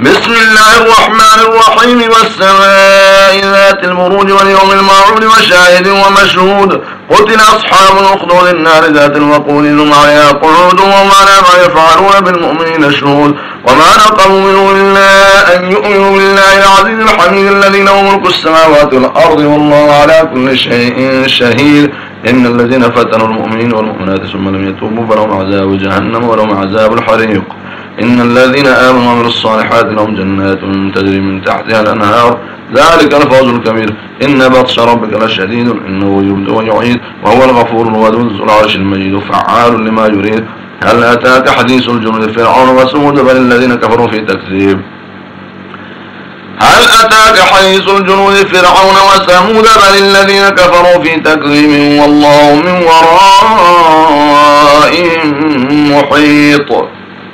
بسم الله الرحمن الرحيم والسماء ذات البروج واليوم الموعود وشاهد ومشهود. قتل أصحاب الأخدود النار ذات الوقود هم قعود وما ما يفعلون بالمؤمنين شهود. وما نقموا إلا أن يؤمنوا بالله العزيز الحميد الذي له ملك السماوات والأرض والله على كل شيء شهيد. إن الذين فتنوا المؤمنين والمؤمنات ثم لم يتوبوا فلهم عذاب جهنم ولهم عذاب الحريق. إن الذين آمنوا وعملوا الصالحات لهم جنات تجري من تحتها الأنهار. ذلك الفوز الكبير. إن بطش ربك لشديد إنه يبدو ويعيد وهو الغفور الودود ذو العرش المجيد فعال لما يريد. هل أتاك حديث الجنود فرعون وثمود بل الذين كفروا في تكذيب؟ هل أتاك حديث الجنود فرعون وثمود بل الذين كفروا في تكذيب؟ والله من ورائهم محيط.